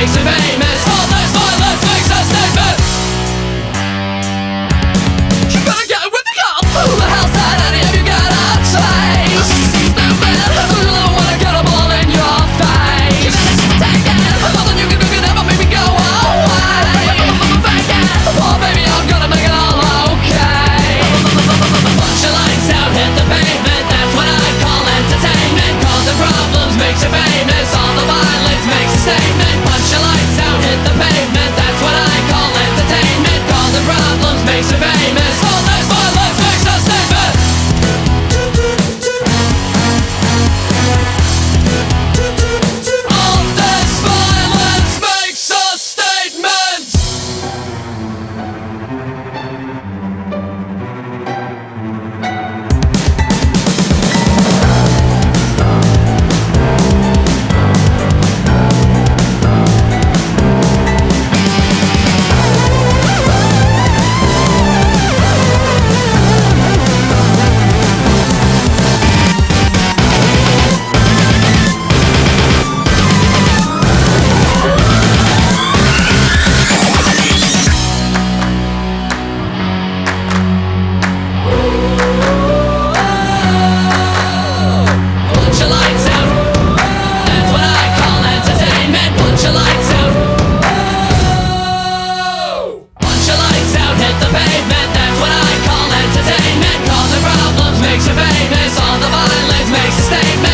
face to face statement